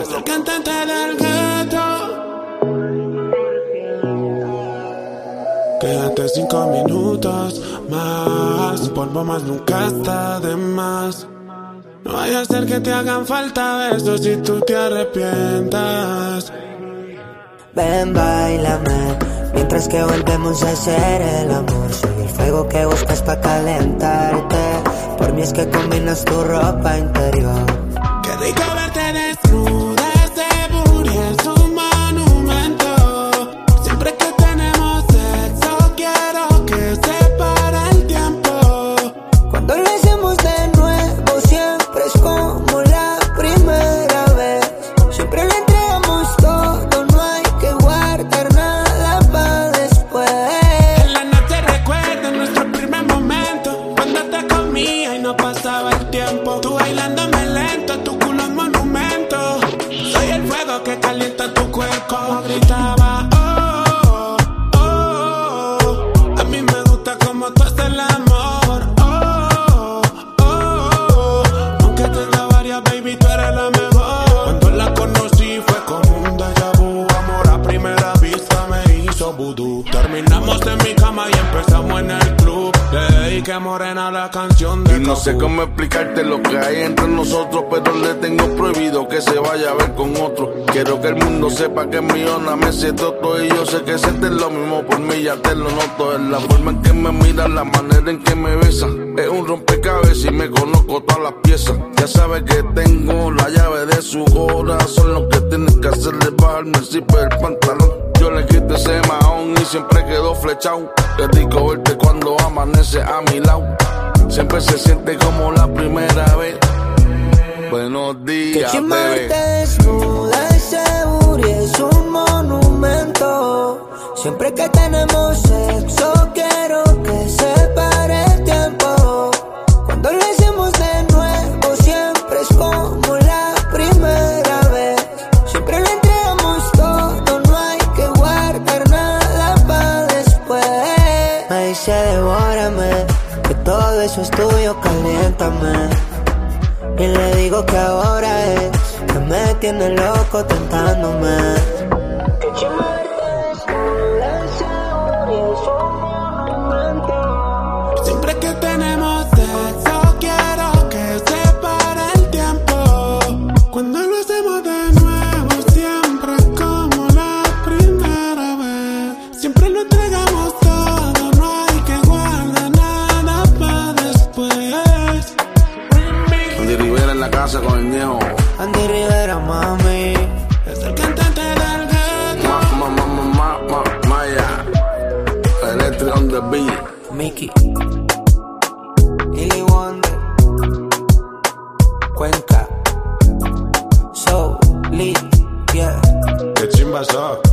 Es cantante del. Quédate cinco minutos más. Polvo más nunca está de más. No vaya a ser que te hagan falta besos si tú te arrepientas. Ven, bailame, mientras que volvemos a hacer el amor. El fuego que buscas para calentarte. Por mí es que combinas tu ropa interior. Rico verte desnuda, ese booty es un monumento. Siempre que tenemos sexo, quiero que se pare el tiempo. Cuando lo hacemos de nuevo, siempre es como la primera vez. Siempre le entregamos todo, no hay que guardar nada para después. En la noche recuerdo nuestro primer momento Cuando te comía y no pasaba el tiempo Tú bailándome Que calienta tu cuerpo Gritaba, oh, oh, oh. A mí me gusta como tú haces el amor oh, oh, oh. Aunque tenga varias, baby, tú eres la mejor vudú Terminamos en mi cama y empezamos en el club Ey, que morena la canción de Y no sé cómo explicarte lo que hay entre nosotros, pero le tengo prohibido que se vaya a ver con otro. Quiero que el mundo sepa que mi onda me siento todo y yo sé que sientes lo mismo por mí, ya te lo noto. Es la forma en que me miras, la manera en que me besa. Es un rompecabezas y me conozco todas las piezas. Ya sabes que tengo la llave de su corazón. Lo que tienes que hacer es bajarme el zipper del pantalón. Yo le quité ese mahón y siempre quedó flechado. Qué rico verte cuando amanece a mi lado. Siempre se siente como la primera vez. Buenos Que días, chimarte bebé. desnuda booty es un monumento. Siempre que tenemos sexo quiero que se que todo eso es tuyo, caliéntame. Y le digo que ahora es que me tiene loco tentándome. Siempre que tenemos sexo quiero que se pare el tiempo Cuando lo hacemos de nuevo siempre es como la primera vez Siempre lo entregamos en la casa con el viejo. Andy Rivera, mami. Es el cantante del gueto Ma, ma, ma, ma, ma, ma, Maya. Electric on the beat. Mickey. Illy Wonder. Cuenca. So, lit, yeah. Qué chimba sos